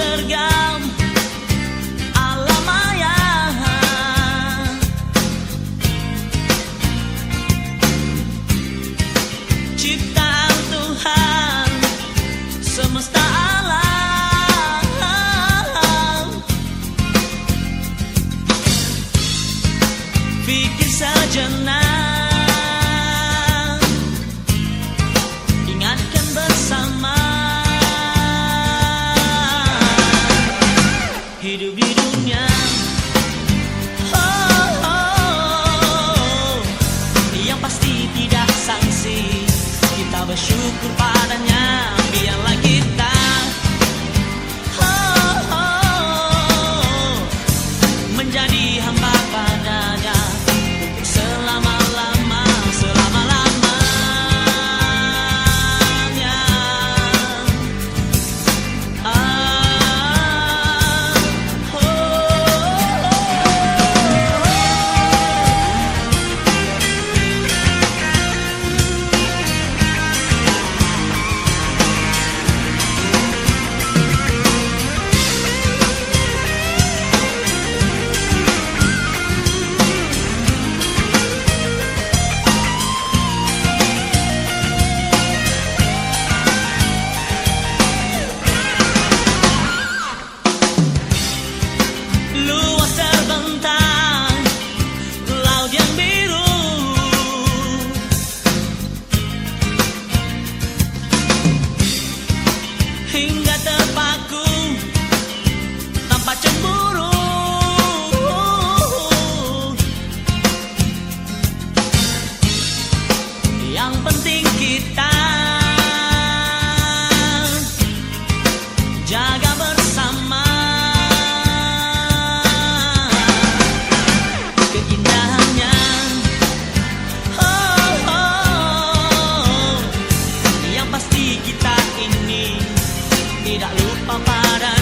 Jangan Ciptaan Tuhan semesta alam. pasti tidak sanksi Kita bersyukur pada papara